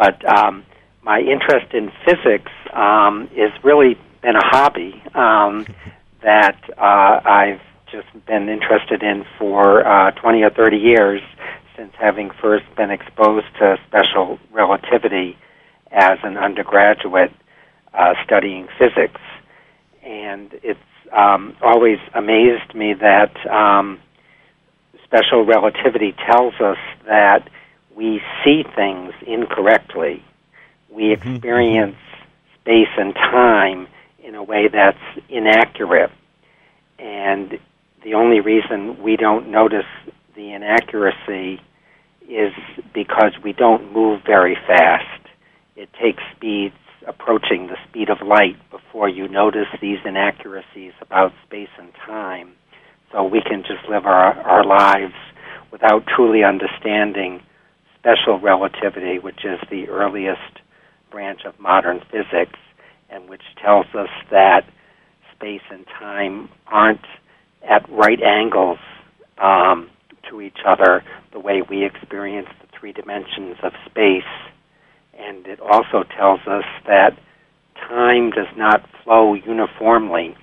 but um, my interest in physics um, is really been a hobby um, that uh, I've just been interested in for uh, 20 or 30 years since having first been exposed to special relativity as an undergraduate uh, studying physics. And it's um, always amazed me that um, special relativity tells us that we see things incorrectly. We mm-hmm. experience space and time in a way that's inaccurate. And the only reason we don't notice the inaccuracy is because we don't move very fast. It takes speeds approaching the speed of light before you notice these inaccuracies about space and time. So we can just live our, our lives without truly understanding special relativity, which is the earliest branch of modern physics, and which tells us that space and time aren't at right angles um, to each other the way we experience the three dimensions of space. And it also tells us that time does not flow uniformly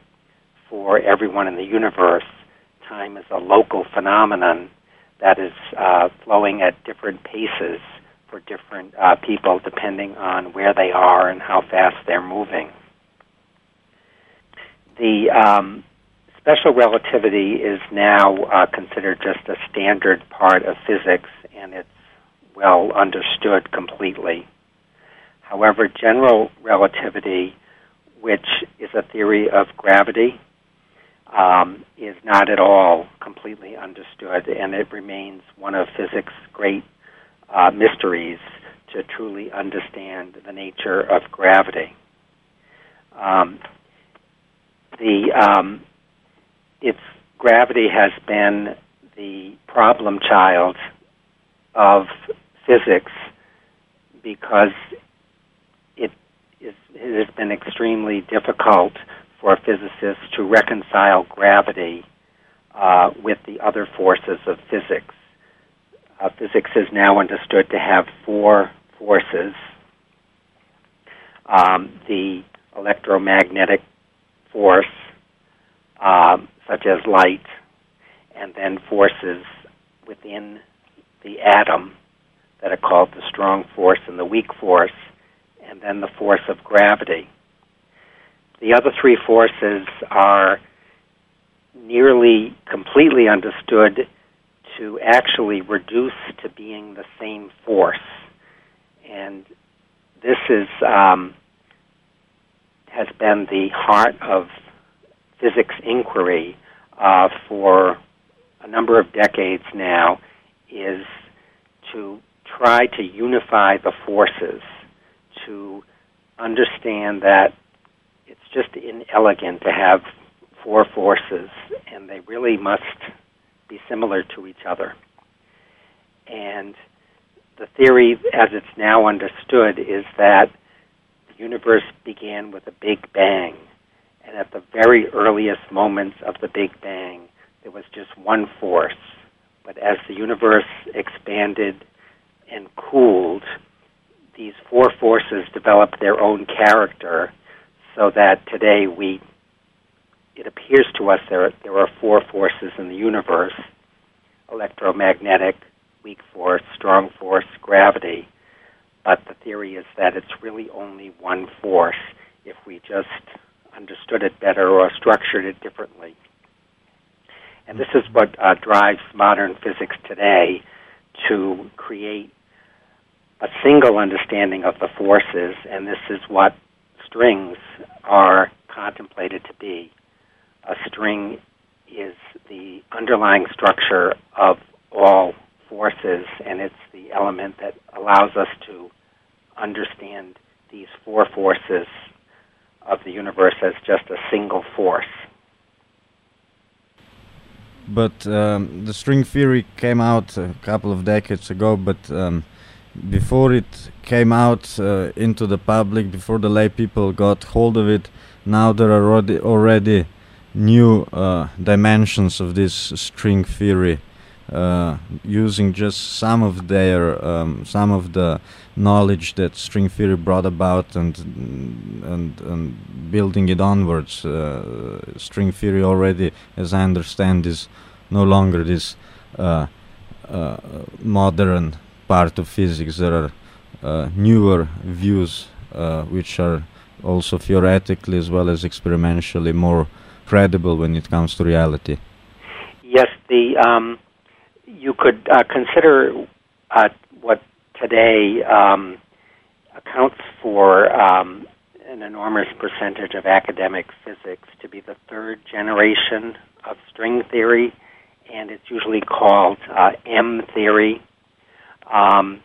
for everyone in the universe. Time is a local phenomenon that is uh, flowing at different paces for different uh, people depending on where they are and how fast they're moving. The um, special relativity is now uh, considered just a standard part of physics and it's well understood completely. However, general relativity, which is a theory of gravity, um, is not at all completely understood, and it remains one of physics' great uh, mysteries to truly understand the nature of gravity. Um, the um, its gravity has been the problem child of physics because it, is, it has been extremely difficult for physicists to reconcile gravity uh, with the other forces of physics. Uh, physics is now understood to have four forces um, the electromagnetic force, um, such as light, and then forces within the atom that are called the strong force and the weak force, and then the force of gravity. The other three forces are nearly completely understood to actually reduce to being the same force. And this is um, has been the heart of physics inquiry uh, for a number of decades now is to try to unify the forces, to understand that just inelegant to have four forces, and they really must be similar to each other. And the theory, as it's now understood, is that the universe began with a big bang. And at the very earliest moments of the Big Bang, there was just one force. But as the universe expanded and cooled, these four forces developed their own character so that today we it appears to us there there are four forces in the universe. Electromagnetic weak force strong force gravity. But the theory is that it's really only one force if we just understood it better or structured it differently. And this is what uh, drives modern physics today to create a single understanding of the forces. And this is what strings are contemplated to be. A string is the underlying structure of all forces, and it's the element that allows us to understand these four forces of the universe as just a single force. But um, the string theory came out a couple of decades ago, but um, before it came out uh, into the public, before the lay people got hold of it, now there are already, already new uh, dimensions of this string theory. uh, using just some of their um, some of the knowledge that string theory brought about and and, and building it onwards. Uh, string theory already, as I understand, is no longer this uh, uh, modern part of physics. There are uh, newer views which are also theoretically as well as experimentally more credible when it comes to reality. Yes, the um, you could uh, consider uh, what today um, accounts for um, an enormous percentage of academic physics to be the third generation of string theory, and it's usually called uh, M theory. Um,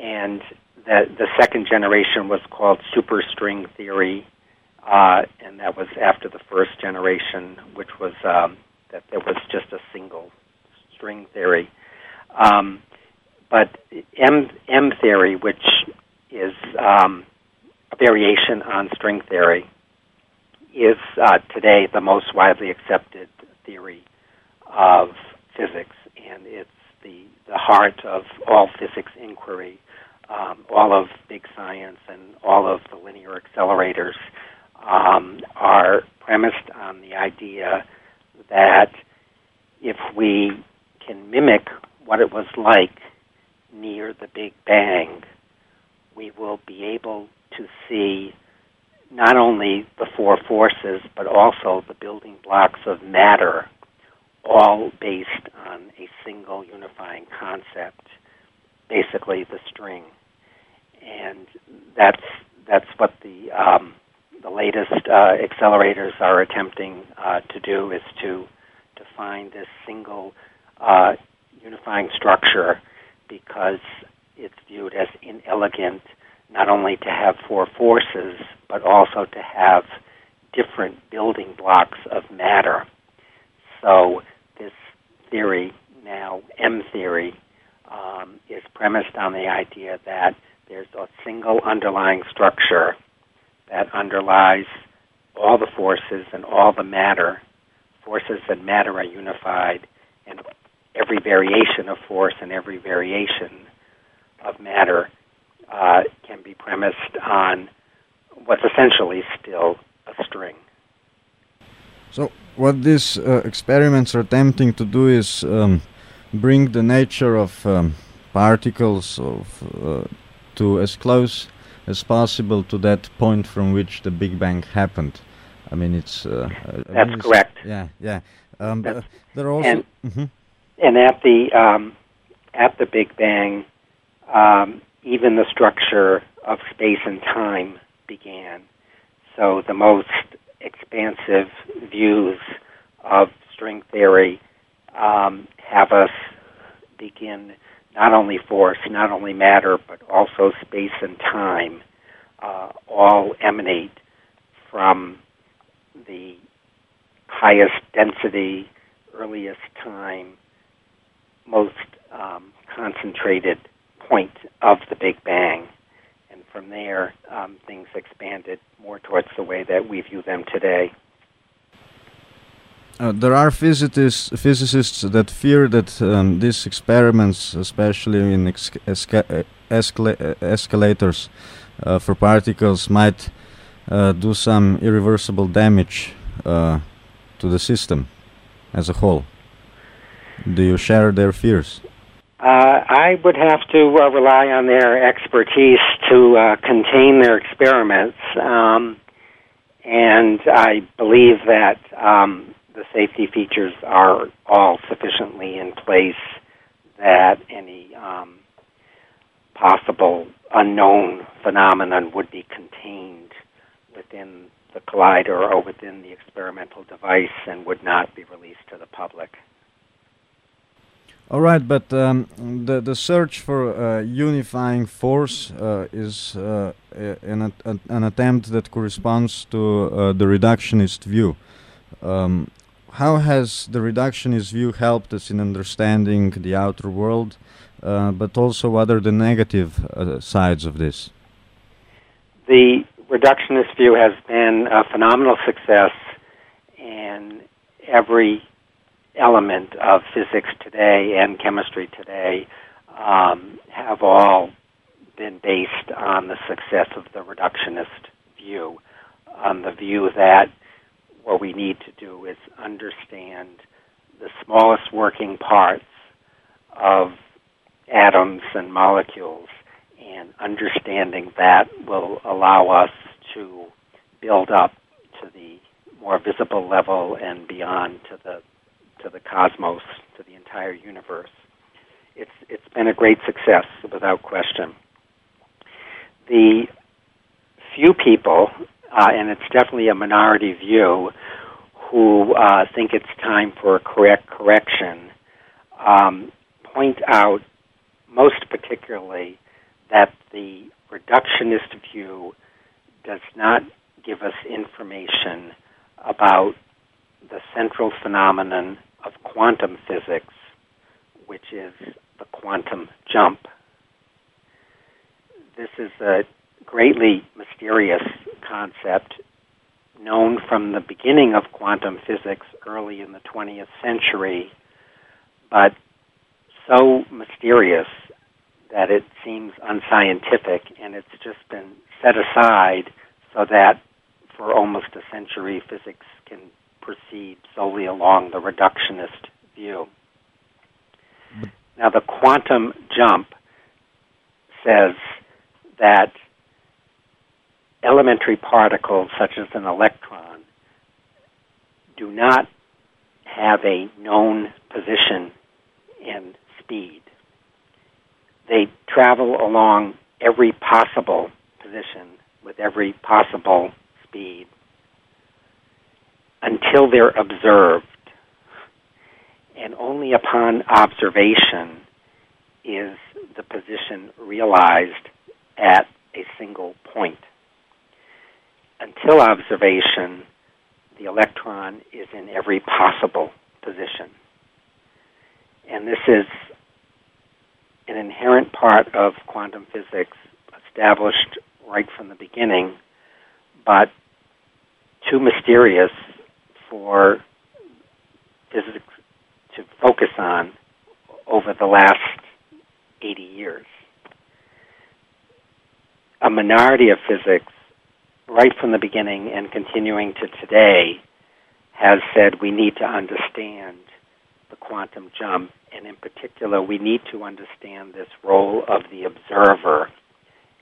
and the, the second generation was called superstring theory, uh, and that was after the first generation, which was um, that there was just a single string theory. Um, but M, M theory, which is um, a variation on string theory, is uh, today the most widely accepted theory of physics, and it's the, the heart of all physics inquiry um, all of big science and all of the linear accelerators um, are premised on the idea that if we can mimic what it was like near the Big Bang, we will be able to see not only the four forces, but also the building blocks of matter, all based on a single unifying concept, basically the string and that's that's what the um, the latest uh, accelerators are attempting uh, to do is to to find this single uh, unifying structure because it's viewed as inelegant not only to have four forces but also to have different building blocks of matter. So theory now M theory um, is premised on the idea that there's a single underlying structure that underlies all the forces and all the matter. Forces and matter are unified, and every variation of force and every variation of matter uh, can be premised on what's essentially still a string. So, what these uh, experiments are attempting to do is um, bring the nature of um, particles of uh, to as close as possible to that point from which the Big Bang happened. I mean, it's uh, that's mean, correct. Yeah, yeah. Um, uh, there are also and, mm-hmm. and at the um, at the Big Bang, um, even the structure of space and time began. So the most expansive views of string theory um, have us begin not only force, not only matter, but also space and time, uh, all emanate from the highest density, earliest time, most um, concentrated point of the Big Bang. From there, um, things expanded more towards the way that we view them today. Uh, there are physicists, physicists that fear that um, these experiments, especially in esca uh, escala uh, escalators uh, for particles, might uh, do some irreversible damage uh, to the system as a whole. Do you share their fears? I would have to rely on their expertise to contain their experiments. Um, and I believe that um, the safety features are all sufficiently in place that any um, possible unknown phenomenon would be contained within the collider or within the experimental device and would not be released to the public. All right, but um, the the search for uh, unifying force uh, is uh, an, an attempt that corresponds to uh, the reductionist view. Um, how has the reductionist view helped us in understanding the outer world, uh, but also what are the negative sides of this? The reductionist view has been a phenomenal success, in every element of physics today and chemistry today um, have all been based on the success of the reductionist view, on the view that what we need to do is understand the smallest working parts of atoms and molecules, and understanding that will allow us to build up to the more visible level and beyond to the to the cosmos, to the entire universe. It's it's been a great success without question. The few people, uh, and it's definitely a minority view, who uh, think it's time for a correct correction, um, point out most particularly that the reductionist view does not give us information about the central phenomenon of quantum physics, which is the quantum jump. This is a greatly mysterious concept known from the beginning of quantum physics early in the 20th century, but so mysterious that it seems unscientific, and it's just been set aside so that for almost a century physics can proceed solely along the reductionist view. Now, the quantum jump says that elementary particles, such as an electron, do not have a known position and speed. They travel along every possible position with every possible speed until they're observed. And only upon observation is the position realized at a single point. Until observation, the electron is in every possible position. And this is an inherent part of quantum physics established right from the beginning, but too mysterious for physics to focus on over the last 80 years. A minority of physics, right from the beginning and continuing to today, has said we need to understand the quantum jump, and in particular, we need to understand this role of the observer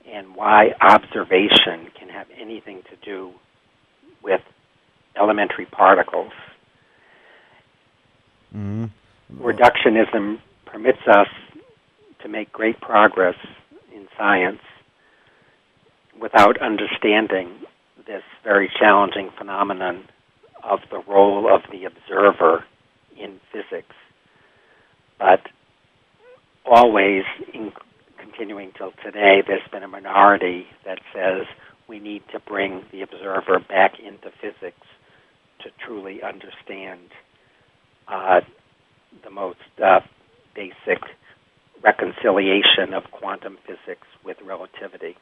and why observation can have anything to do with elementary particles. Mm-hmm. Reductionism permits us to make great progress in science without understanding this very challenging phenomenon of the role of the observer in physics. But always, in continuing till today, there's been a minority that says we need to bring the observer back into physics to truly understand uh, the most uh, basic reconciliation of quantum physics with relativity.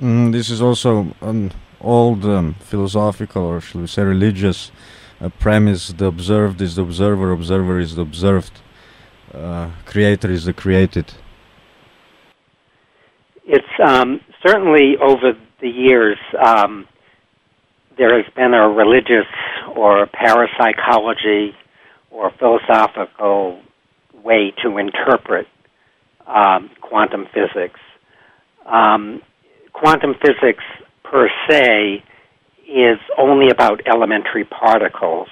Mm, this is also an old um, philosophical, or shall we say, religious uh, premise: the observed is the observer, observer is the observed, uh, creator is the created. It's um, certainly over the years um, there has been a religious or parapsychology or philosophical way to interpret um, quantum physics. Um, quantum physics per se is only about elementary particles.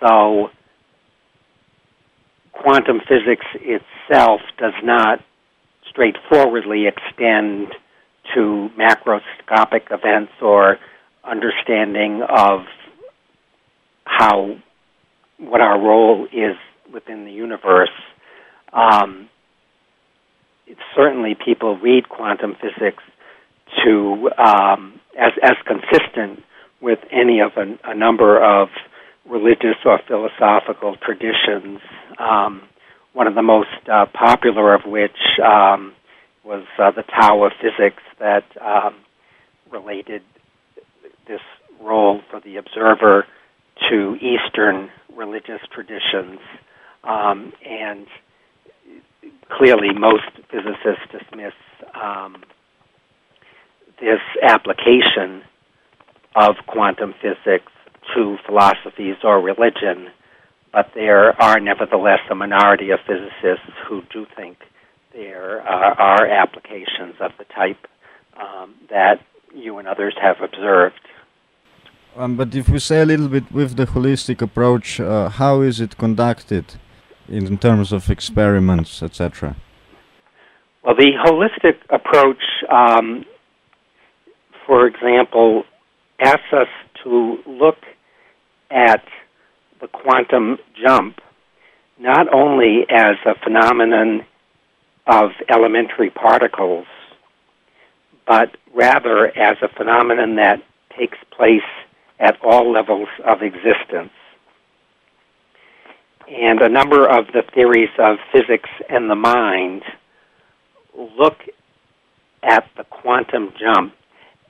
So quantum physics itself does not straightforwardly extend to macroscopic events or understanding of how what our role is within the universe. Um, certainly, people read quantum physics to um, as as consistent with any of a, a, number of religious or philosophical traditions. Um, one of the most uh, popular of which um, was uh, the Tao of Physics that um, related this role for the observer to Eastern religious traditions, um, and clearly most physicists dismiss um, this application of quantum physics to philosophies or religion, but there are nevertheless a minority of physicists who do think there uh, are applications of the type um, that you and others have observed. Um, but if we say a little bit with the holistic approach, uh, how is it conducted in terms of experiments, etc.? Well, the holistic approach, um, for example, asks us to look at the quantum jump not only as a phenomenon of elementary particles, but rather as a phenomenon that takes place at all levels of existence. And a number of the theories of physics and the mind look at the quantum jump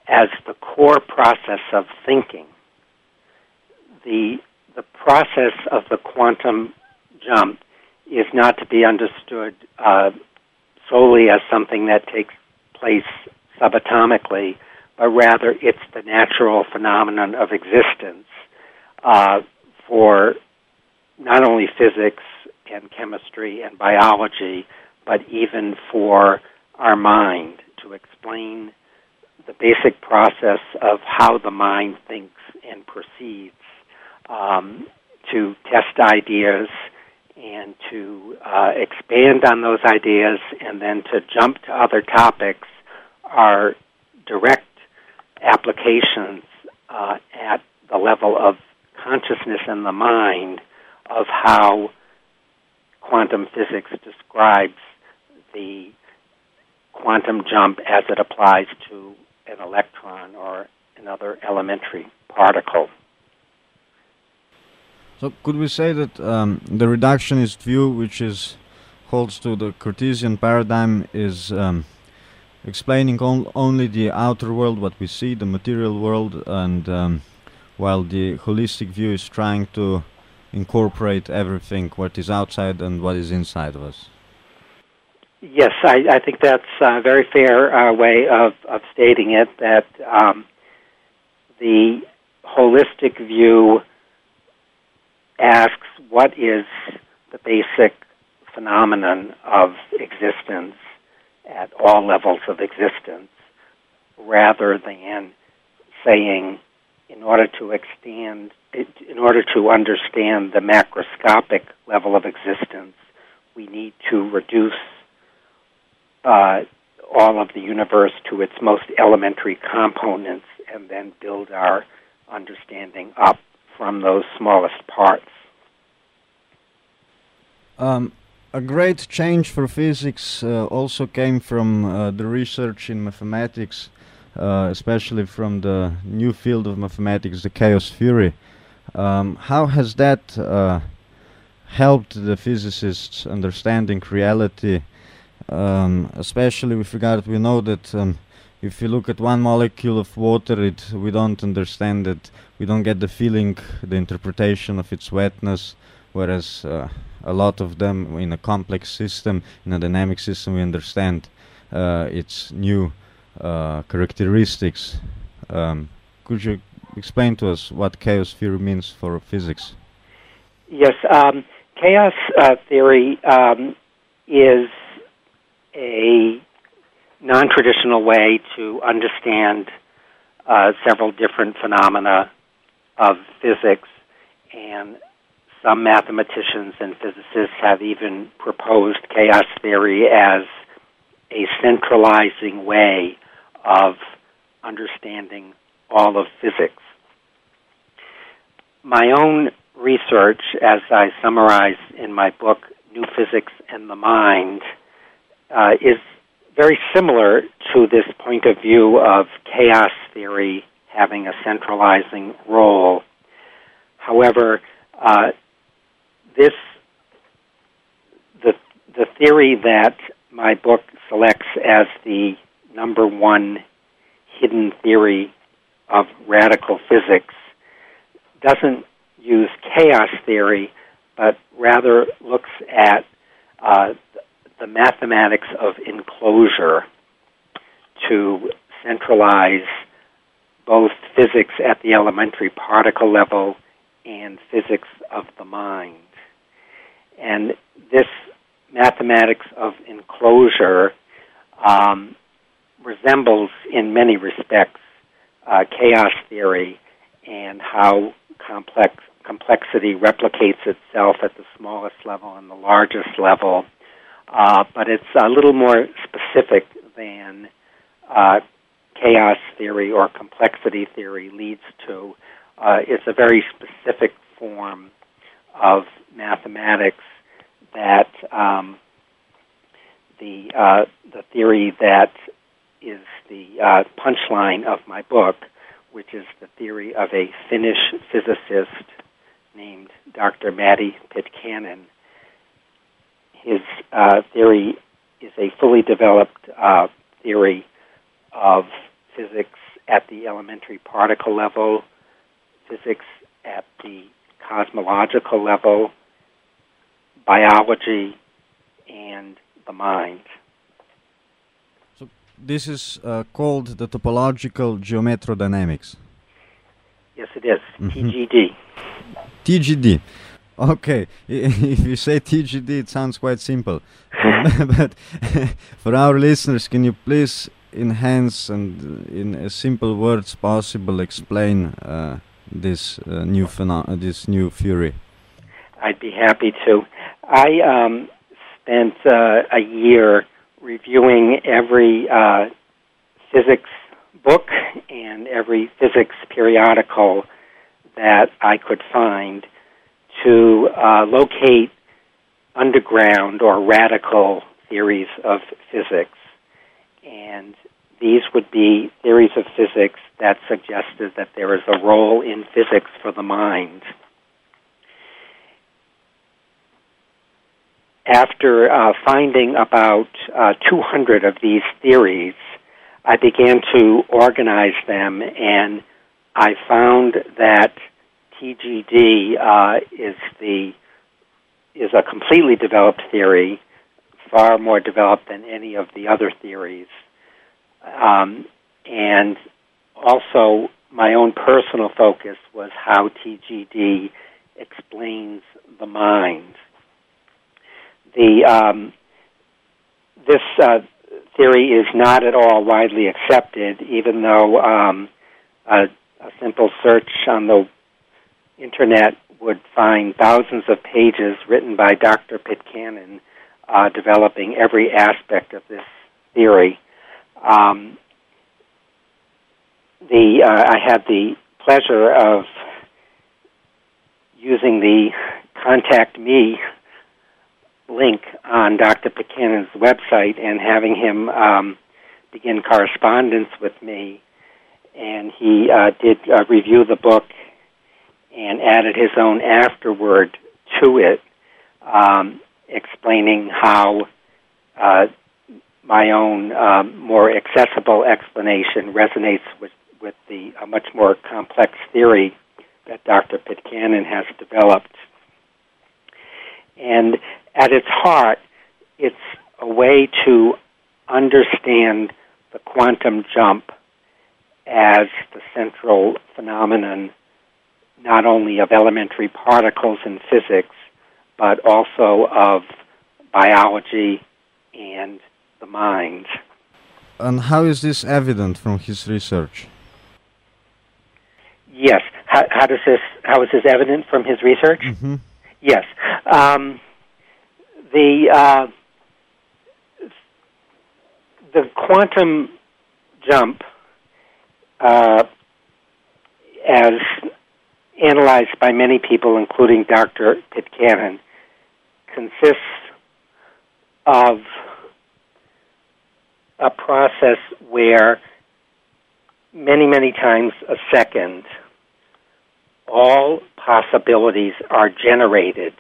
as the core process of thinking. The, the process of the quantum jump is not to be understood uh, solely as something that takes place subatomically, but rather it's the natural phenomenon of existence uh, for not only physics and chemistry and biology, but even for our mind to explain the basic process of how the mind thinks and proceeds, um, to test ideas and to uh, expand on those ideas and then to jump to other topics are direct applications uh, at the level of consciousness in the mind of how quantum physics describes the quantum jump as it applies to an electron or another elementary particle. So, could we say that um, the reductionist view, which is holds to the Cartesian paradigm, is um, explaining on, only the outer world, what we see, the material world, and um, while the holistic view is trying to incorporate everything, what is outside and what is inside of us? Yes, I, I think that's a very fair uh, way of, of stating it. That um, the holistic view asks what is the basic phenomenon of existence at all levels of existence, rather than saying, in order to extend, in order to understand the macroscopic level of existence, we need to reduce uh, all of the universe to its most elementary components and then build our understanding up from those smallest parts. Um, a great change for physics uh, also came from uh, the research in mathematics, uh, especially from the new field of mathematics, the chaos theory. Um, how has that uh, helped the physicists understanding reality um, especially with regard we know that um, if you look at one molecule of water it we don't understand it we don't get the feeling the interpretation of its wetness whereas uh, a lot of them in a complex system in a dynamic system we understand uh, its new uh, characteristics. Um, could you explain to us what chaos theory means for physics? Yes um, chaos uh, theory um, is a non traditional way to understand uh, several different phenomena of physics, and some mathematicians and physicists have even proposed chaos theory as a centralizing way of understanding all of physics. My own research, as I summarize in my book, New Physics and the Mind, uh, is very similar to this point of view of chaos theory having a centralizing role. However, uh, this the the theory that my book selects as the number one hidden theory of radical physics doesn't use chaos theory, but rather looks at uh, the mathematics of enclosure to centralize both physics at the elementary particle level and physics of the mind. And this mathematics of enclosure um, resembles, in many respects, uh, chaos theory and how complex complexity replicates itself at the smallest level and the largest level. Uh, but it's a little more specific than uh, chaos theory or complexity theory leads to. Uh, it's a very specific form of mathematics that um, the uh, the theory that is the uh, punchline of my book, which is the theory of a Finnish physicist named Dr. Matti Pitkänen. His uh, theory is a fully developed uh, theory of physics at the elementary particle level, physics at the cosmological level, biology, and the mind. So this is uh, called the topological geometrodynamics. Yes, it is. Mhm. TGD. TGD. Okay, if you say TGD, it sounds quite simple. but for our listeners, can you please enhance and uh, in as simple words possible explain uh, this uh, new pheno- uh, this new theory? I'd be happy to. I um, spent uh, a year reviewing every uh, physics book and every physics periodical that I could find to uh, locate underground or radical theories of physics. And these would be theories of physics that suggested that there is a role in physics for the mind. After uh, finding about uh, 200 of these theories, I began to organize them, and I found that TGD uh, is the is a completely developed theory, far more developed than any of the other theories, um, and also my own personal focus was how TGD explains the mind. The um, this uh, theory is not at all widely accepted, even though um, a, a simple search on the internet would find thousands of pages written by Dr. Pitkänen uh, developing every aspect of this theory. Um, the uh, I had the pleasure of using the contact me link on Dr. Pitkänen's website and having him um, begin correspondence with me. And he uh, did uh, review the book and added his own afterword to it, um, explaining how uh, my own um, more accessible explanation resonates with, with the a much more complex theory that Dr. Pitkänen has developed. And at its heart, it's a way to understand the quantum jump as the central phenomenon not only of elementary particles in physics, but also of biology and the mind. And how is this evident from his research? Yes. How, how does this? How is this evident from his research? hmm Yes. Um, the uh, the quantum jump, uh, as analyzed by many people, including Dr. Pitkänen, consists of a process where many, many times a second, all possibilities are generated,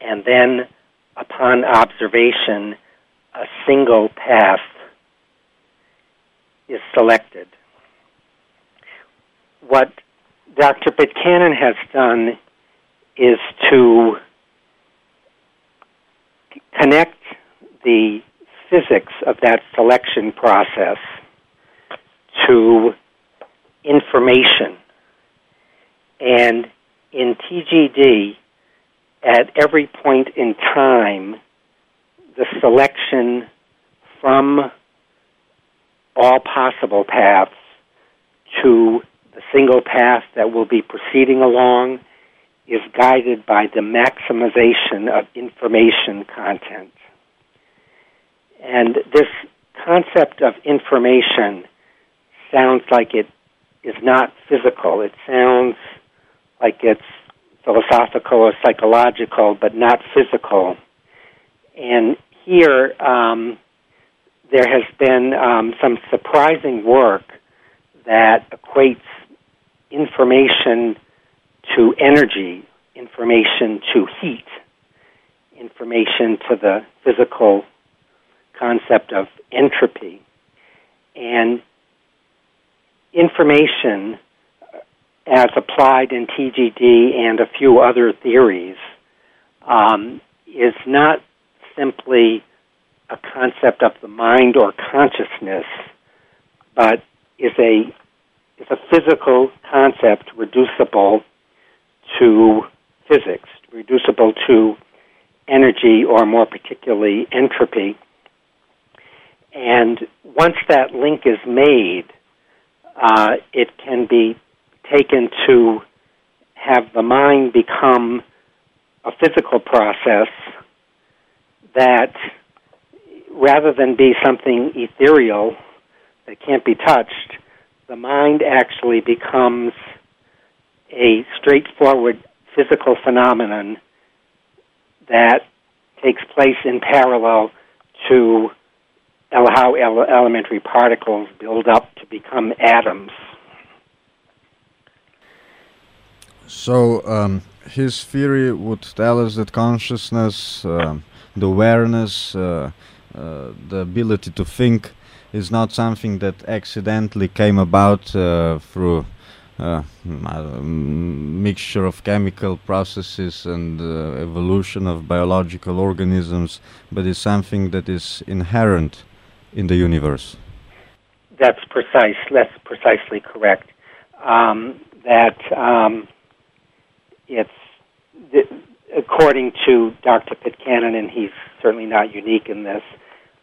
and then upon observation, a single path is selected. What Dr. Pitkänen has done is to connect the physics of that selection process to information. And in TGD, at every point in time, the selection from all possible paths to the single path that will be proceeding along is guided by the maximization of information content. And this concept of information sounds like it is not physical. It sounds like it's philosophical or psychological, but not physical. And here, um, there has been um, some surprising work that equates information to energy, information to heat, information to the physical concept of entropy. And information as applied in TGD and a few other theories um, is not simply a concept of the mind or consciousness, but is a is a physical concept reducible to physics, reducible to energy or more particularly entropy. And once that link is made, uh, it can be taken to have the mind become a physical process that rather than be something ethereal that can't be touched, the mind actually becomes a straightforward physical phenomenon that takes place in parallel to how elementary particles build up to become atoms. So, um, his theory would tell us that consciousness, uh, the awareness, uh, uh, the ability to think is not something that accidentally came about uh, through uh, mixture of chemical processes and uh, evolution of biological organisms, but is something that is inherent in the universe. That's precise. That's precisely correct. Um, that um, it's according to Dr. Pitkänen, and he's certainly not unique in this.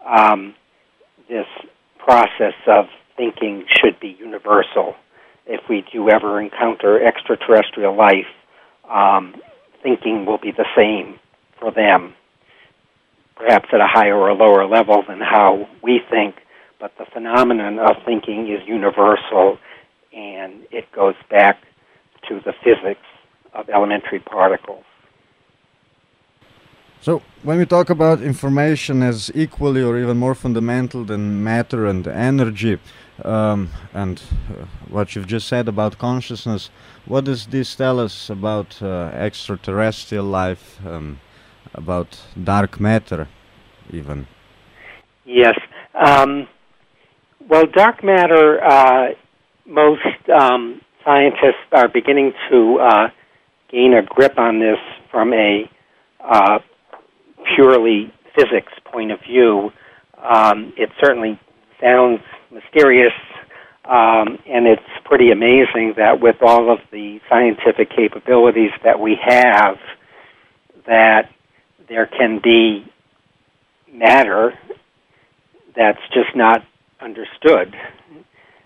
Um, this process of thinking should be universal. If we do ever encounter extraterrestrial life, um, thinking will be the same for them, perhaps at a higher or lower level than how we think, but the phenomenon of thinking is universal and it goes back to the physics of elementary particles. So, when we talk about information as equally or even more fundamental than matter and energy, um, and uh, what you've just said about consciousness, what does this tell us about uh, extraterrestrial life, um, about dark matter, even? Yes. Um, well, dark matter, uh, most um, scientists are beginning to uh, gain a grip on this from a uh, purely physics point of view. Um, it certainly sounds mysterious, um, and it's pretty amazing that with all of the scientific capabilities that we have, that there can be matter that's just not understood.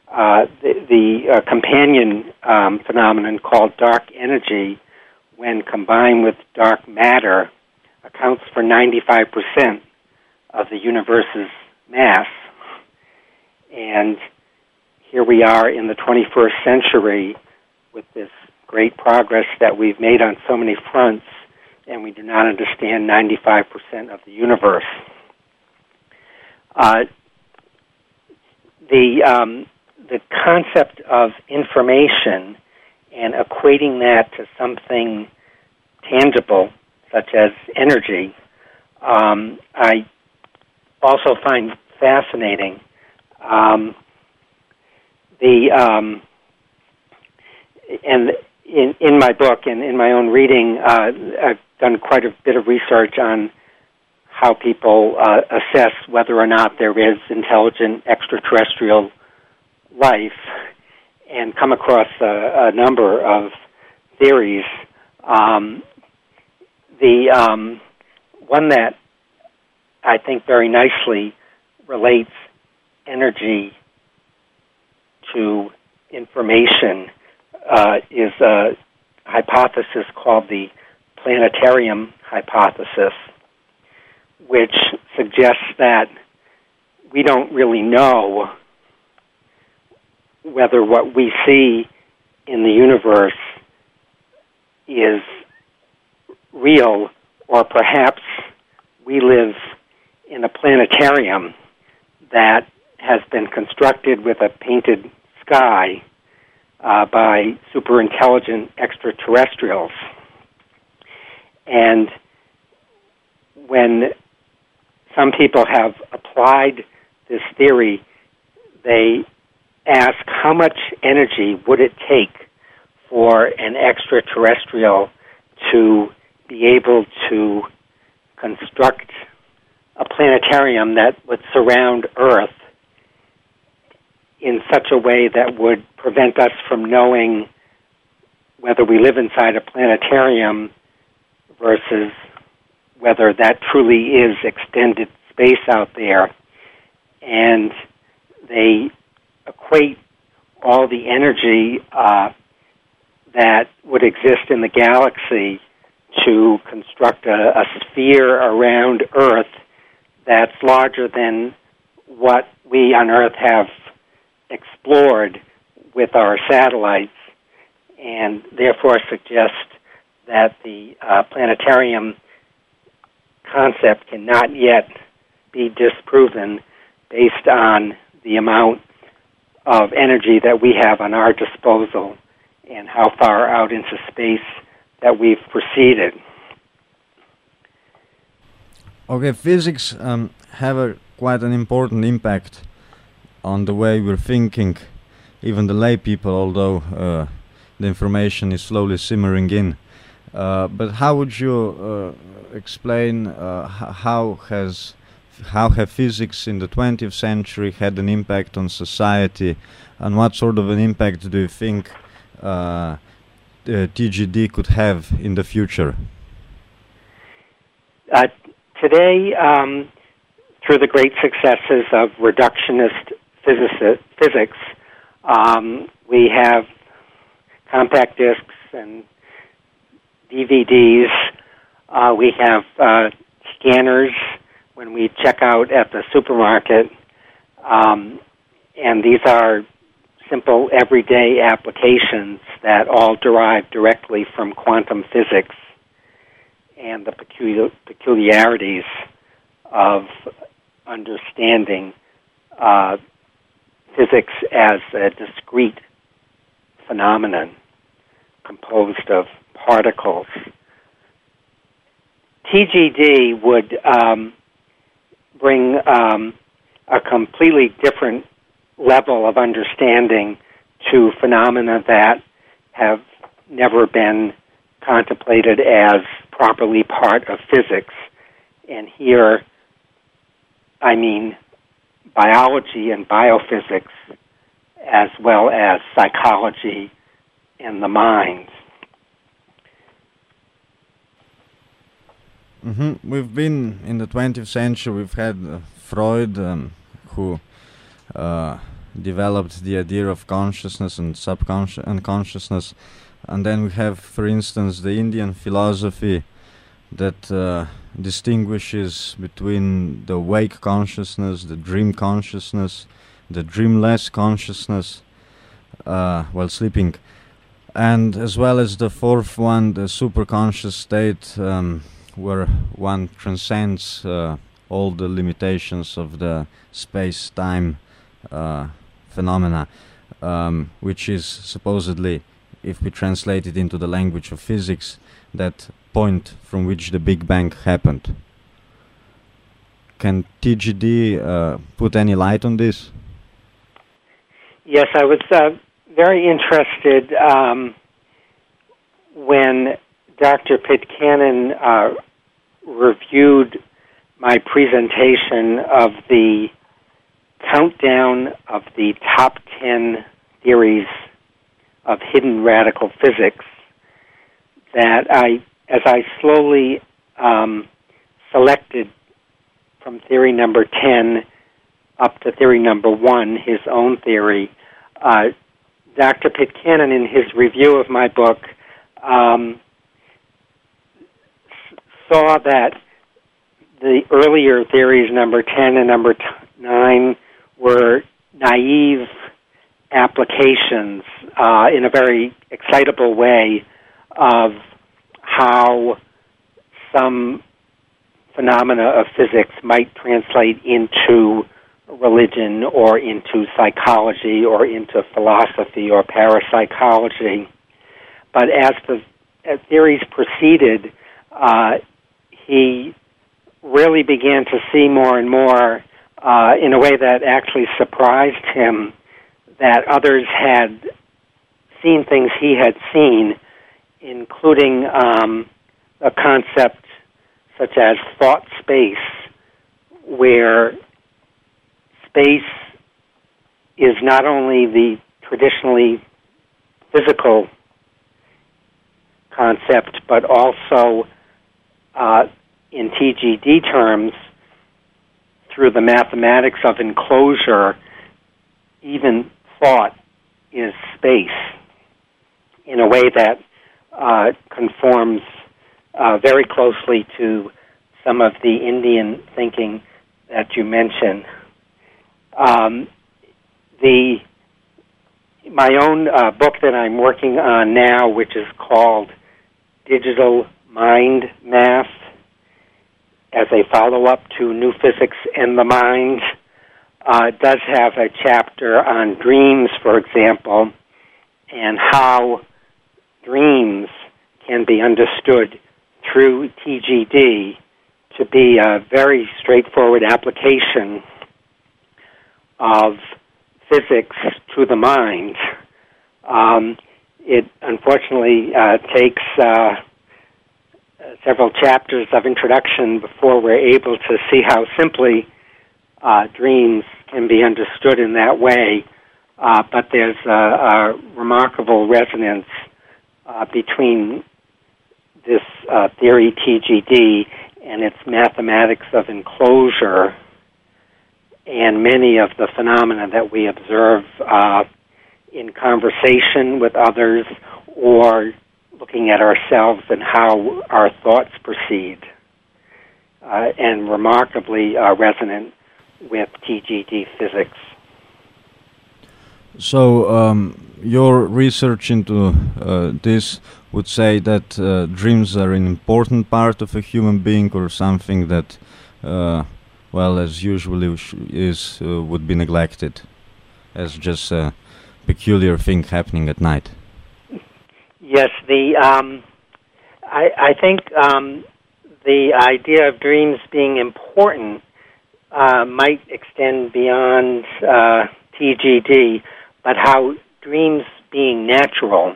Uh, the, the uh, companion um, phenomenon called dark energy when combined with dark matter, accounts for 95% of the universe's mass. And here we are in the 21st century with this great progress that we've made on so many fronts, and we do not understand 95% of the universe. Uh, the um, the concept of information and equating that to something tangible, such as energy, um, I also find fascinating. Um, the um, and in in my book and in my own reading, uh, done quite a bit of research on how people uh, assess whether or not there is intelligent extraterrestrial life, and come across a, a number of theories. Um, the um, one that I think very nicely relates energy to information uh, is a hypothesis called the planetarium hypothesis, which suggests that we don't really know whether what we see in the universe is real or perhaps we live in a planetarium that has been constructed with a painted sky uh, by super intelligent extraterrestrials. And when some people have applied this theory, they ask how much energy would it take for an extraterrestrial to be able to construct a planetarium that would surround Earth in such a way that would prevent us from knowing whether we live inside a planetarium versus whether that truly is extended space out there. And they equate all the energy uh, that would exist in the galaxy to construct a, a sphere around Earth that's larger than what we on Earth have explored with our satellites, and therefore suggest that the uh, planetarium concept cannot yet be disproven based on the amount of energy that we have on our disposal and how far out into space that we've proceeded. Okay, physics um, have a quite an important impact on the way we're thinking, even the lay people, although uh, the information is slowly simmering in. Uh, but how would you uh, explain uh, how has how have physics in the 20th century had an impact on society, and what sort of an impact do you think uh, TGD could have in the future? Uh, today, um, through the great successes of reductionist physics, um, we have compact discs and DVDs. Uh, we have uh, scanners when we check out at the supermarket, um, and these are simple everyday applications that all derive directly from quantum physics and the peculiar, peculiarities of understanding uh, physics as a discrete phenomenon composed of particles. TGD would um, bring um, a completely different level of understanding to phenomena that have never been contemplated as properly part of physics. And here, I mean biology and biophysics, as well as psychology and the mind. Mm-hmm. We've been in the 20th century. We've had uh, Freud, um, who uh, developed the idea of consciousness and subconscious unconsciousness, and then we have, for instance, the Indian philosophy that uh, distinguishes between the wake consciousness, the dream consciousness, the dreamless consciousness uh, while sleeping, and as well as the fourth one, the superconscious state, um, where one transcends uh, all the limitations of the space-time uh, phenomena, um, which is supposedly, if we translate it into the language of physics, that point from which the Big Bang happened. Can TGD uh, put any light on this? Yes, I was very interested um, when Dr. Pitkänen uh, reviewed my presentation of the countdown of the top 10 theories of hidden radical physics that I, as I slowly um, selected from theory number 10 up to theory number 1, his own theory, uh, Dr. Pitkänen, in his review of my book, um, saw that the earlier theories, number 10 and number t- 9, were naive applications uh, in a very excitable way of how some phenomena of physics might translate into religion or into psychology or into philosophy or parapsychology. But as the as theories proceeded, uh, he really began to see more and more uh, in a way that actually surprised him that others had seen things he had seen, including um, a concept such as thought space, where space is not only the traditionally physical concept, but also uh, in TGD terms, through the mathematics of enclosure, even thought is space in a way that uh, conforms uh, very closely to some of the Indian thinking that you mentioned. Um, the my own uh, book that I'm working on now, which is called Digital Mind Math, as a follow up to New Physics and the Mind, uh, does have a chapter on dreams, for example, and how dreams can be understood through TGD to be a very straightforward application of physics to the mind. Um, it unfortunately uh, takes uh, several chapters of introduction before we're able to see how simply uh, dreams can be understood in that way. Uh, but there's a, a remarkable resonance uh, between this uh, theory TGD and its mathematics of enclosure and many of the phenomena that we observe uh, in conversation with others or looking at ourselves and how our thoughts proceed, uh, and remarkably uh, resonant with TGD physics. So, um, your research into uh, this would say that uh, dreams are an important part of a human being, or something that, uh, well, as usually is, uh, would be neglected, as just a peculiar thing happening at night. Yes, the um, I, I think um, the idea of dreams being important uh, might extend beyond uh, TGD, but how dreams being natural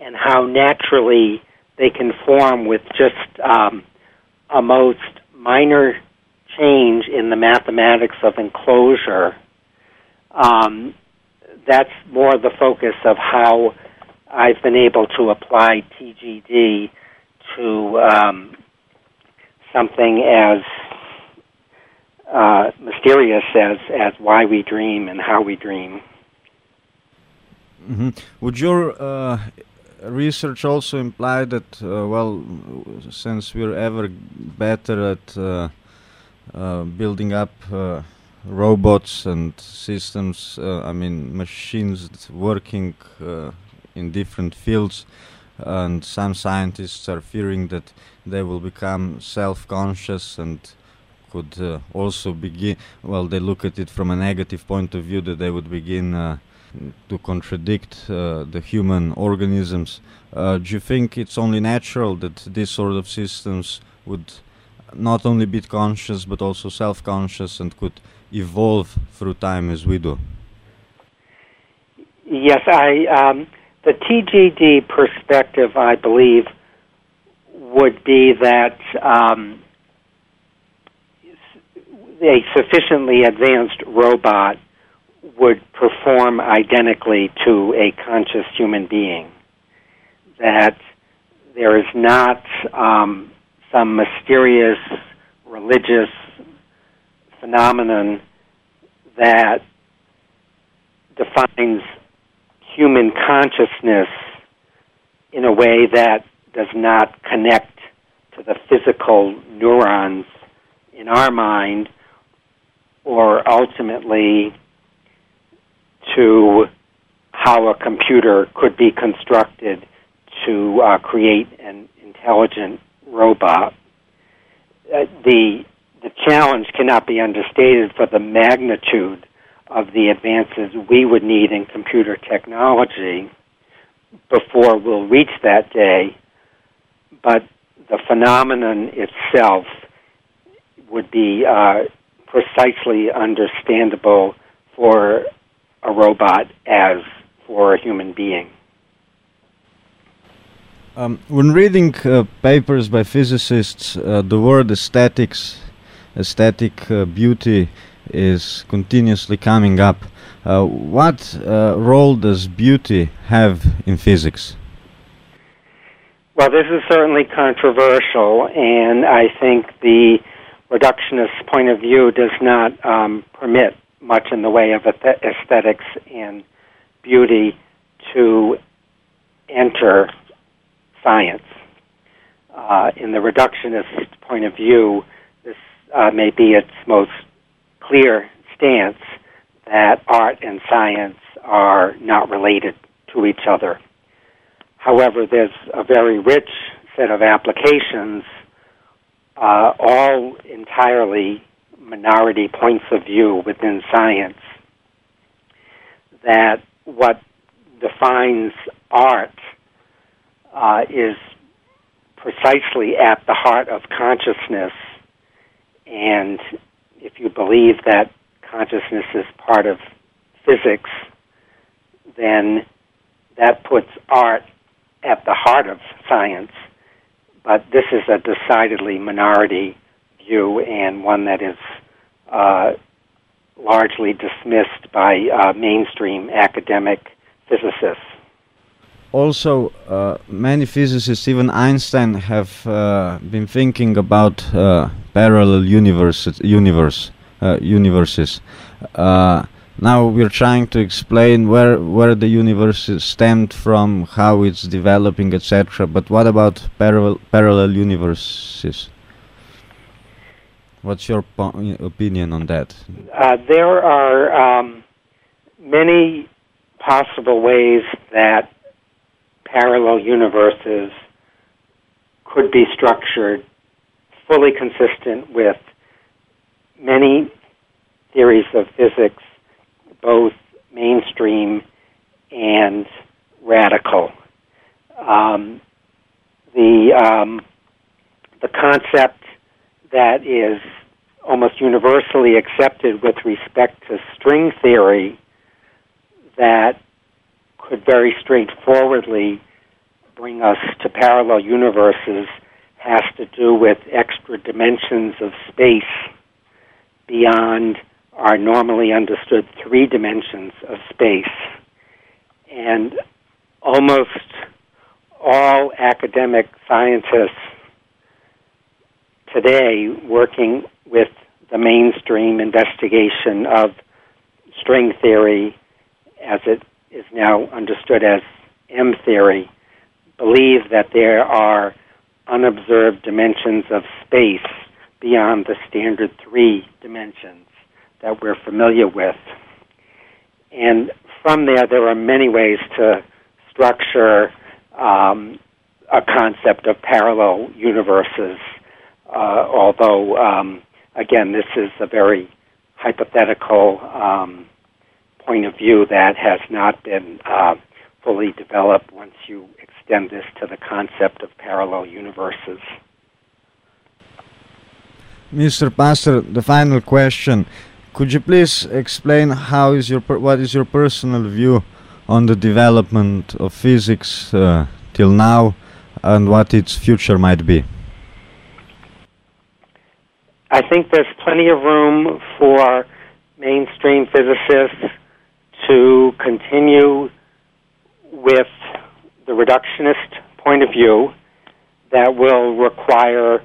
and how naturally they can form with just um, a most minor change in the mathematics of enclosure. Um, that's more the focus of how I've been able to apply TGD to um, something as uh, mysterious as, as why we dream and how we dream. Mm-hmm. Would your uh, research also imply that, uh, well, since we're ever better at uh, building up uh, robots and systems, I mean, machines working in different fields, and some scientists are fearing that they will become self-conscious and could uh, also begin. Well, they look at it from a negative point of view that they would begin uh, to contradict uh, the human organisms. Uh, do you think it's only natural that this sort of systems would not only be conscious but also self-conscious and could evolve through time as we do? Yes, I. Um, the TGD perspective, I believe, would be that um, a sufficiently advanced robot would perform identically to a conscious human being. That there is not um, some mysterious religious phenomenon that defines human consciousness in a way that does not connect to the physical neurons in our mind or ultimately to how a computer could be constructed to uh, create an intelligent robot. Uh, the the challenge cannot be understated for the magnitude of the advances we would need in computer technology before we'll reach that day, but the phenomenon itself would be uh, precisely understandable for a robot as for a human being. Um, when reading uh, papers by physicists, uh, the word aesthetics, aesthetic uh, beauty, is continuously coming up. Uh, what uh, role does beauty have in physics? Well, this is certainly controversial, and I think the reductionist point of view does not um, permit much in the way of aesthetics and beauty to enter science. Uh, in the reductionist point of view, this uh, may be its most clear stance that art and science are not related to each other. However, there's a very rich set of applications, uh, all entirely minority points of view within science, that what defines art uh, is precisely at the heart of consciousness. And if you believe that consciousness is part of physics, then that puts art at the heart of science. But this is a decidedly minority view and one that is uh, largely dismissed by uh, mainstream academic physicists also uh, many physicists, even Einstein, have uh, been thinking about uh, parallel universes. Universe, uh, universes. Uh, now we're trying to explain where where the universe stemmed from, how it's developing, etc. But what about parallel parallel universes? What's your opinion on that? Uh, there are um, many possible ways that parallel universes could be structured fully consistent with many theories of physics, both mainstream and radical. Um, the um, the concept that is almost universally accepted with respect to string theory that could very straightforwardly bring us to parallel universes has to do with extra dimensions of space beyond our normally understood three dimensions of space. And almost all academic scientists today working with the mainstream investigation of string theory as it is now understood as M theory, believe that there are unobserved dimensions of space beyond the standard three dimensions that we're familiar with. And from there, there are many ways to structure um, a concept of parallel universes, uh, although, um, again, this is a very hypothetical um, point of view that has not been uh, fully developed once you extend this to the concept of parallel universes. Mr. Paster, the final question. Could you please explain how is your per- what is your personal view on the development of physics uh, till now and what its future might be? I think there's plenty of room for mainstream physicists to continue with the reductionist point of view that will require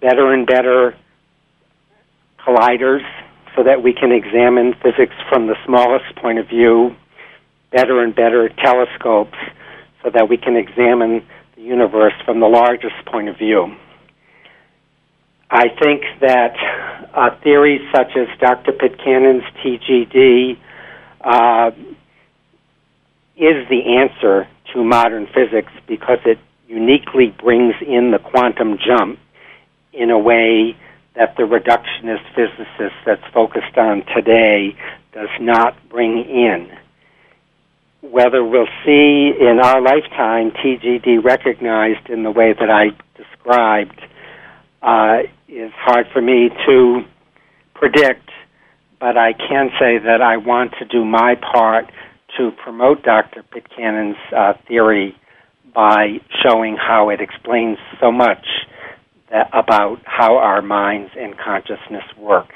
better and better colliders so that we can examine physics from the smallest point of view, better and better telescopes so that we can examine the universe from the largest point of view. I think that uh, theories such as Dr. Pitkänen's TGD uh, is the answer to modern physics because it uniquely brings in the quantum jump in a way that the reductionist physicist that's focused on today does not bring in. Whether we'll see in our lifetime TGD recognized in the way that I described uh, is hard for me to predict, but I can say that I want to do my part to promote Dr. Pitkänen's uh, theory by showing how it explains so much that, about how our minds and consciousness work.